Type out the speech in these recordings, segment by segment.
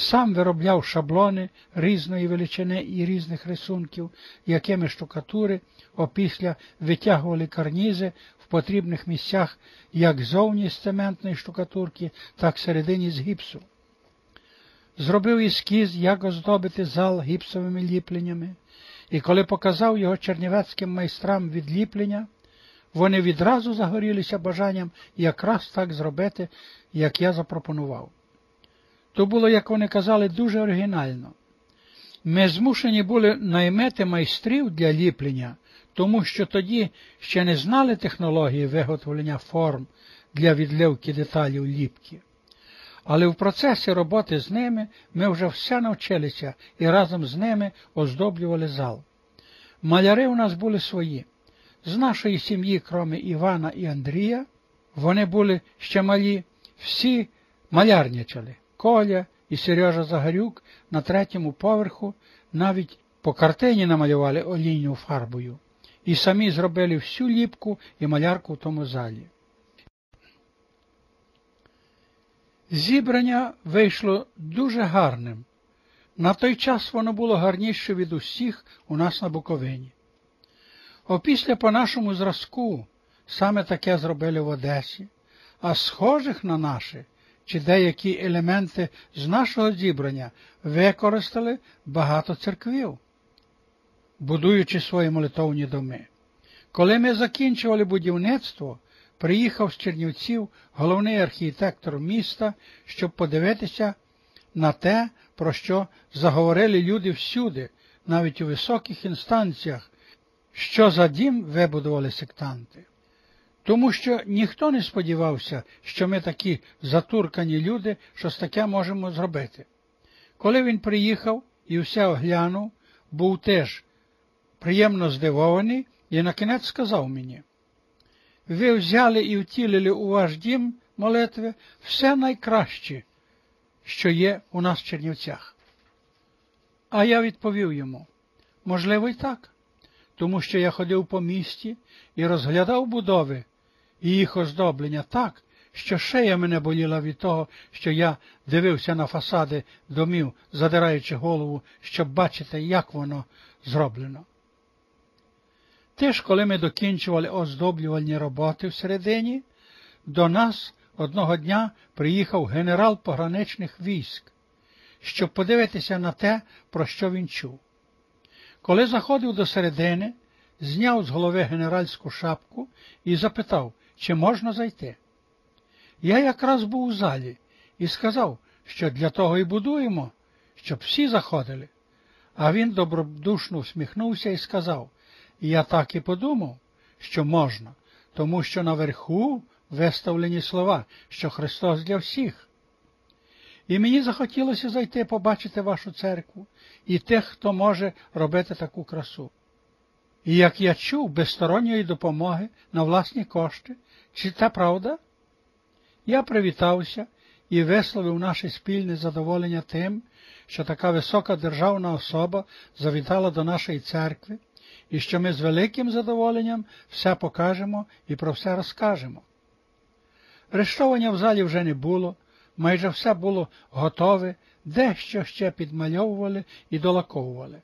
сам виробляв шаблони різної величини і різних рисунків, якими штукатури опісля витягували карнізи в потрібних місцях як зовні з цементної штукатурки, так всередині з гіпсу. Зробив ескіз, як оздобити зал гіпсовими ліпленнями, і коли показав його чернівецьким майстрам відліплення, вони відразу загорілися бажанням якраз так зробити, як я запропонував. То було, як вони казали, дуже оригінально. Ми змушені були наймати майстрів для ліплення, тому що тоді ще не знали технології виготовлення форм для відливки деталів ліпки. Але в процесі роботи з ними ми вже все навчилися і разом з ними оздоблювали зал. Маляри у нас були свої. З нашої сім'ї, крім Івана і Андрія, вони були ще малі, всі малярничали. Коля і Сережа Загарюк на третьому поверху навіть по картині намалювали олійню фарбою і самі зробили всю ліпку і малярку в тому залі. Зібрання вийшло дуже гарним. На той час воно було гарніше від усіх у нас на Буковині. Опісля по нашому зразку саме таке зробили в Одесі, а схожих на наше чи деякі елементи з нашого зібрання використали багато церквів, будуючи свої молитовні доми. Коли ми закінчували будівництво, приїхав з Чернівців головний архітектор міста, щоб подивитися на те, про що заговорили люди всюди, навіть у високих інстанціях, що за дім вибудували сектанти. Тому що ніхто не сподівався, що ми такі затуркані люди, що з таке можемо зробити. Коли він приїхав і все оглянув, був теж приємно здивований і на кінець сказав мені, ви взяли і втілили у ваш дім молитви все найкраще, що є у нас в Чернівцях. А я відповів йому, можливо, і так, тому що я ходив по місті і розглядав будови і їх оздоблення так, що шея мене боліла від того, що я дивився на фасади домів, задираючи голову, щоб бачити, як воно зроблено. Теж, коли ми докінчували оздоблювальні роботи всередині, до нас одного дня приїхав генерал пограничних військ, щоб подивитися на те, про що він чув. Коли заходив до середини, зняв з голови генеральську шапку і запитав, чи можна зайти. Я якраз був у залі і сказав, що для того і будуємо, щоб всі заходили. А він добродушно всміхнувся і сказав, я так і подумав, що можна, тому що наверху виставлені слова, що Христос для всіх. І мені захотілося зайти побачити вашу церкву і тих, хто може робити таку красу. І як я чув без сторонньої допомоги на власні кошти, чи це правда? Я привітався і висловив наше спільне задоволення тим, що така висока державна особа завітала до нашої церкви, і що ми з великим задоволенням все покажемо і про все розкажемо. Рештовання в залі вже не було, майже все було готове, дещо ще підмальовували і долаковували.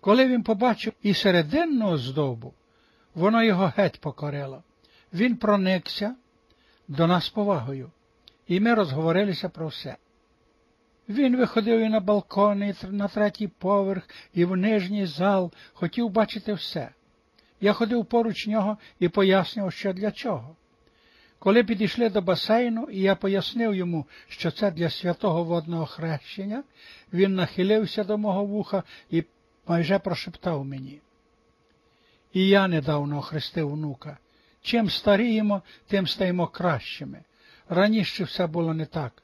Коли він побачив і серединну оздобу, воно його геть покорило. Він проникся до нас повагою, і ми розговорилися про все. Він виходив і на балкон, і на третій поверх, і в нижній зал, хотів бачити все. Я ходив поруч нього і пояснював, що для чого. Коли підійшли до басейну, і я пояснив йому, що це для святого водного хрещення, він нахилився до мого вуха і майже прошептав мені. І я недавно охрестив внука. Чим старіємо, тим стаємо кращими. Раніше все було не так.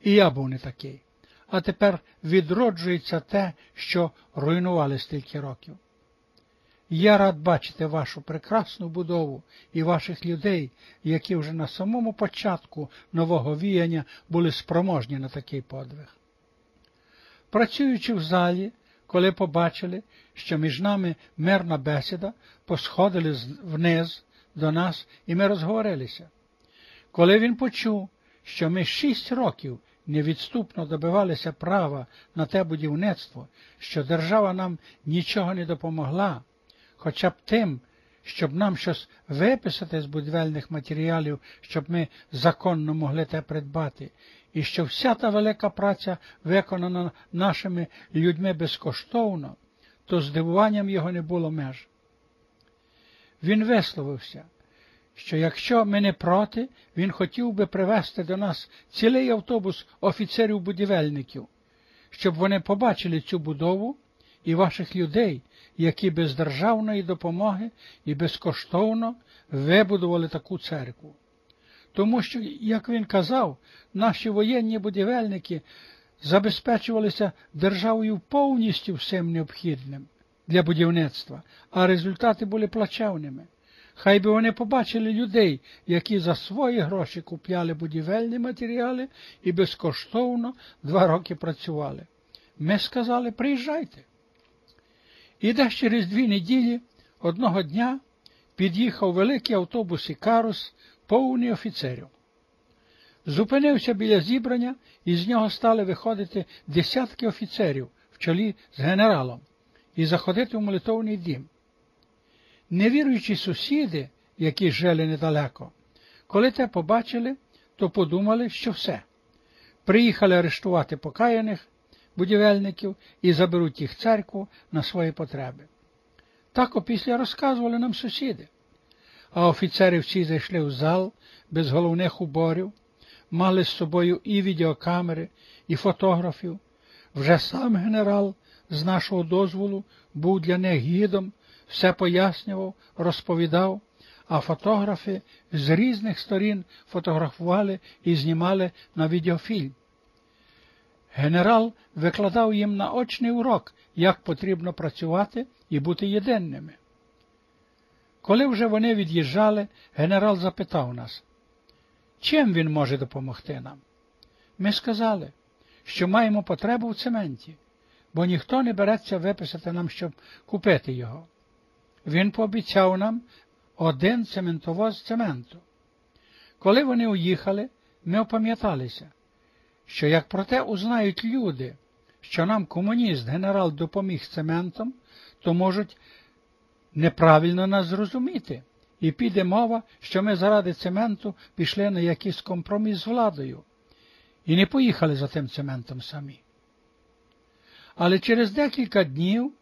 І я був не такий. А тепер відроджується те, що руйнували стільки років. Я рад бачити вашу прекрасну будову і ваших людей, які вже на самому початку нового віяння були спроможні на такий подвиг. Працюючи в залі, коли побачили, що між нами мирна бесіда, посходили вниз до нас, і ми розговорилися. Коли він почув, що ми шість років невідступно добивалися права на те будівництво, що держава нам нічого не допомогла, хоча б тим, щоб нам щось виписати з будівельних матеріалів, щоб ми законно могли те придбати, і що вся та велика праця виконана нашими людьми безкоштовно, то здивуванням його не було меж. Він висловився, що якщо ми не проти, він хотів би привезти до нас цілий автобус офіцерів-будівельників, щоб вони побачили цю будову і ваших людей, які без державної допомоги і безкоштовно вибудували таку церкву. Тому що, як він казав, наші воєнні будівельники забезпечувалися державою повністю всім необхідним для будівництва, а результати були плачевними. Хай би вони побачили людей, які за свої гроші купляли будівельні матеріали і безкоштовно два роки працювали. Ми сказали, приїжджайте. І десь через дві неділі одного дня під'їхав великий автобус і карус, повний офіцерів. Зупинився біля зібрання, і з нього стали виходити десятки офіцерів в чолі з генералом і заходити в молитовний дім. Невіруючі сусіди, які жили недалеко, коли те побачили, то подумали, що все. Приїхали арештувати покаяних будівельників і заберуть їх церкву на свої потреби. Так опісля розказували нам сусіди. А офіцери всі зайшли в зал без головних уборів, мали з собою і відеокамери, і фотографів. Вже сам генерал з нашого дозволу був для них гідом, все пояснював, розповідав, а фотографи з різних сторін фотографували і знімали на відеофільм. Генерал викладав їм наочний урок, як потрібно працювати і бути єдинними. Коли вже вони від'їжджали, генерал запитав нас, чим він може допомогти нам? Ми сказали, що маємо потребу в цементі, бо ніхто не береться виписати нам, щоб купити його. Він пообіцяв нам один цементовоз цементу. Коли вони уїхали, ми опам'яталися, що як про те узнають люди, що нам комуніст генерал допоміг цементом, то можуть неправильно нас зрозуміти, і піде мова, що ми заради цементу пішли на якийсь компроміс з владою і не поїхали за тим цементом самі. Але через декілька днів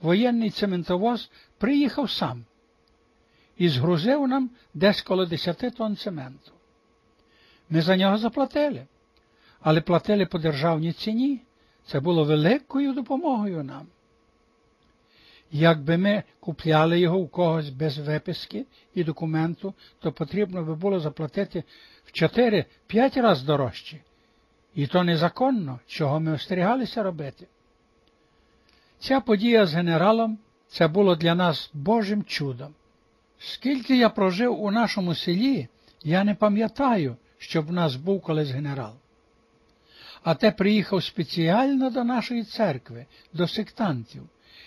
воєнний цементовоз приїхав сам і згрузив нам десь коло 10 тонн цементу. Ми за нього заплатили, але платили по державній ціні. Це було великою допомогою нам. Якби ми купляли його у когось без виписки і документу, то потрібно би було заплатити в 4-5 разів дорожче. І то незаконно, чого ми остерігалися робити. Ця подія з генералом це було для нас Божим чудом. Скільки я прожив у нашому селі, я не пам'ятаю, щоб в нас був колись генерал. А те приїхав спеціально до нашої церкви, до сектантів,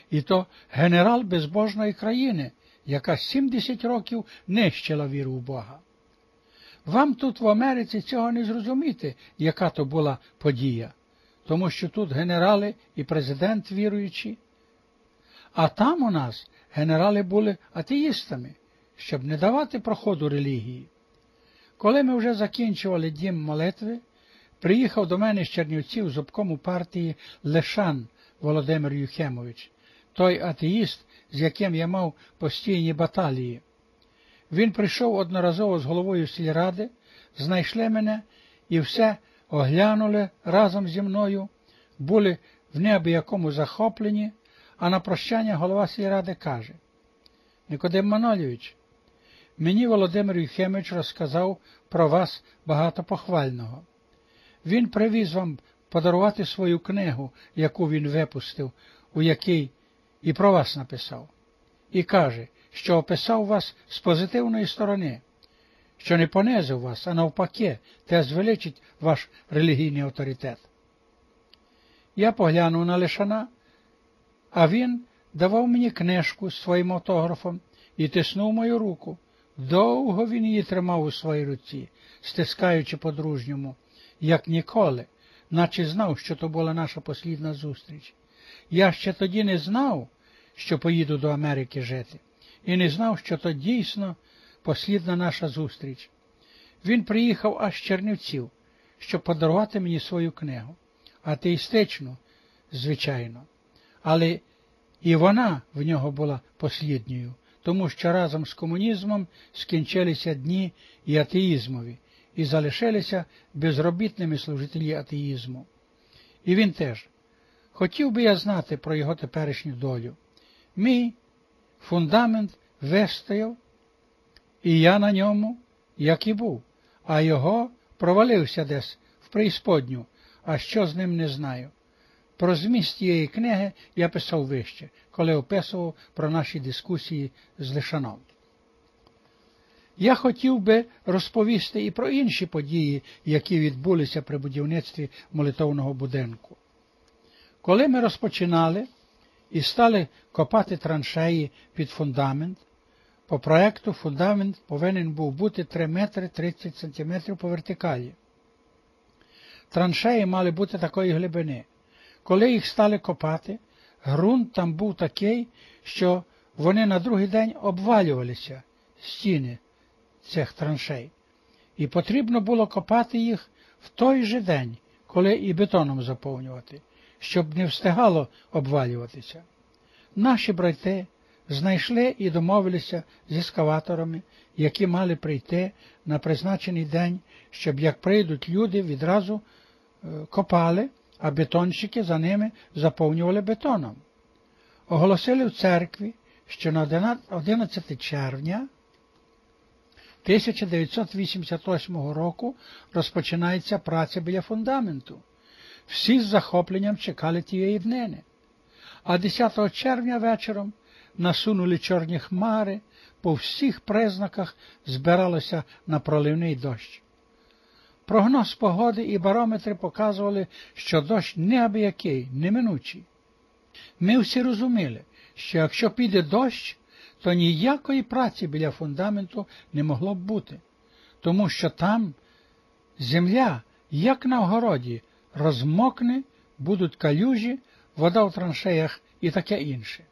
і то генерал безбожної країни, яка 70 років нищила віру в Бога. Вам тут в Америці цього не зрозуміти, яка то була подія тому що тут генерали і президент віруючі, а там у нас генерали були атеїстами, щоб не давати проходу релігії. Коли ми вже закінчували дім молитви, приїхав до мене з Чернівців з обкому партії Лешан Володимир Юхемович, той атеїст, з яким я мав постійні баталії. Він прийшов одноразово з головою сільради, знайшли мене і все оглянули разом зі мною, були в небі якому захоплені, а на прощання голова сільради каже Никодим Манолійович, мені Володимир Юхемич розказав про вас багато похвального. Він привіз вам подарувати свою книгу, яку він випустив, у якій і про вас написав, і каже, що описав вас з позитивної сторони що не понизив вас, а навпаки, те звеличить ваш релігійний авторитет. Я поглянув на Лишана, а він давав мені книжку з своїм автографом і тиснув мою руку. Довго він її тримав у своїй руці, стискаючи по-дружньому, як ніколи, наче знав, що то була наша послідна зустріч. Я ще тоді не знав, що поїду до Америки жити, і не знав, що то дійсно послідна наша зустріч. Він приїхав аж з Чернівців, щоб подарувати мені свою книгу, атеїстичну, звичайно, але і вона в нього була послідньою, тому що разом з комунізмом скінчилися дні і атеїзмові, і залишилися безробітними служителі атеїзму. І він теж. Хотів би я знати про його теперішню долю. Мій фундамент вистояв, і я на ньому, як і був, а його провалився десь в преісподню, а що з ним не знаю. Про зміст тієї книги я писав вище, коли описував про наші дискусії з Лишаном. Я хотів би розповісти і про інші події, які відбулися при будівництві молитовного будинку. Коли ми розпочинали і стали копати траншеї під фундамент, по проекту фундамент повинен був бути 3 метри 30 сантиметрів по вертикалі. Траншеї мали бути такої глибини. Коли їх стали копати, ґрунт там був такий, що вони на другий день обвалювалися стіни цих траншей, і потрібно було копати їх в той же день, коли і бетоном заповнювати, щоб не встигало обвалюватися. Наші брати знайшли і домовилися з ескаваторами, які мали прийти на призначений день, щоб як прийдуть люди, відразу е, копали, а бетонщики за ними заповнювали бетоном. Оголосили в церкві, що на 11 червня 1988 року розпочинається праця біля фундаменту. Всі з захопленням чекали тієї днини. А 10 червня вечором насунули чорні хмари, по всіх признаках збиралося на проливний дощ. Прогноз погоди і барометри показували, що дощ неабиякий, неминучий. Ми всі розуміли, що якщо піде дощ, то ніякої праці біля фундаменту не могло б бути, тому що там земля, як на огороді, розмокне, будуть калюжі, вода в траншеях і таке інше.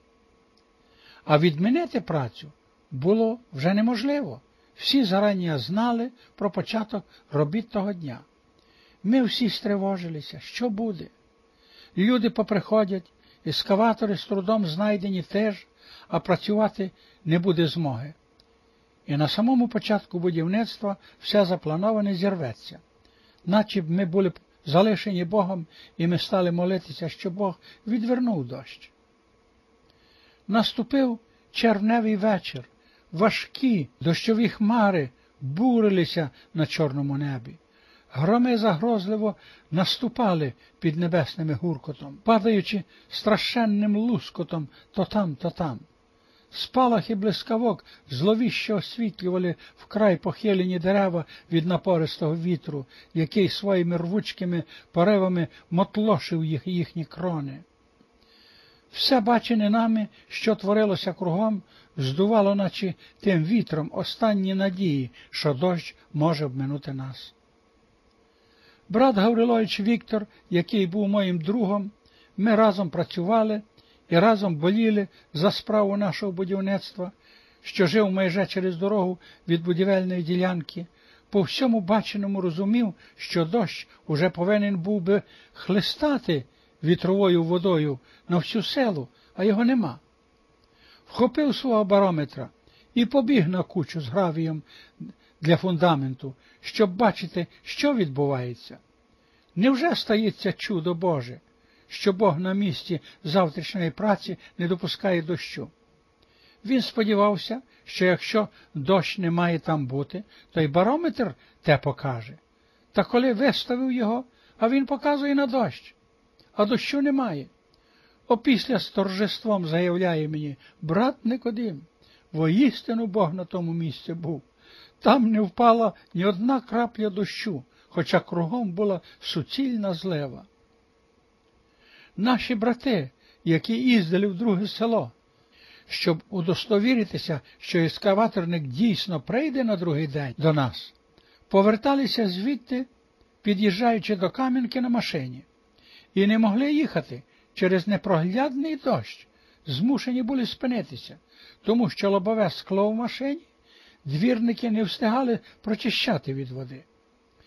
А відмінити працю було вже неможливо. Всі зарані знали про початок робіт того дня. Ми всі стривожилися, що буде. Люди поприходять, ескаватори з трудом знайдені теж, а працювати не буде змоги. І на самому початку будівництва все заплановане зірветься, наче б ми були залишені Богом, і ми стали молитися, що Бог відвернув дощ. Наступив червневий вечір, важкі дощові хмари бурилися на чорному небі. Громи загрозливо наступали під небесним гуркотом, падаючи страшенним лускотом то там, то там. Спалах і блискавок зловіще освітлювали вкрай похилені дерева від напористого вітру, який своїми рвучкими поривами мотлошив їх їхні крони. Все бачене нами, що творилося кругом, здувало, наче тим вітром останні надії, що дощ може обминути нас. Брат Гаврилович Віктор, який був моїм другом, ми разом працювали і разом боліли за справу нашого будівництва, що жив майже через дорогу від будівельної ділянки, по всьому баченому розумів, що дощ уже повинен був би хлистати вітровою водою на всю селу, а його нема. Вхопив свого барометра і побіг на кучу з гравієм для фундаменту, щоб бачити, що відбувається. Невже стається чудо Боже, що Бог на місці завтрашньої праці не допускає дощу? Він сподівався, що якщо дощ не має там бути, то й барометр те покаже. Та коли виставив його, а він показує на дощ а дощу немає. Опісля з торжеством заявляє мені, брат Никодим, воістину Бог на тому місці був. Там не впала ні одна крапля дощу, хоча кругом була суцільна злева. Наші брати, які їздили в друге село, щоб удостовіритися, що ескаваторник дійсно прийде на другий день до нас, поверталися звідти під'їжджаючи до Кам'янки на машині, і не могли їхати через непроглядний дощ, змушені були спинитися, тому що лобове скло в машині двірники не встигали прочищати від води.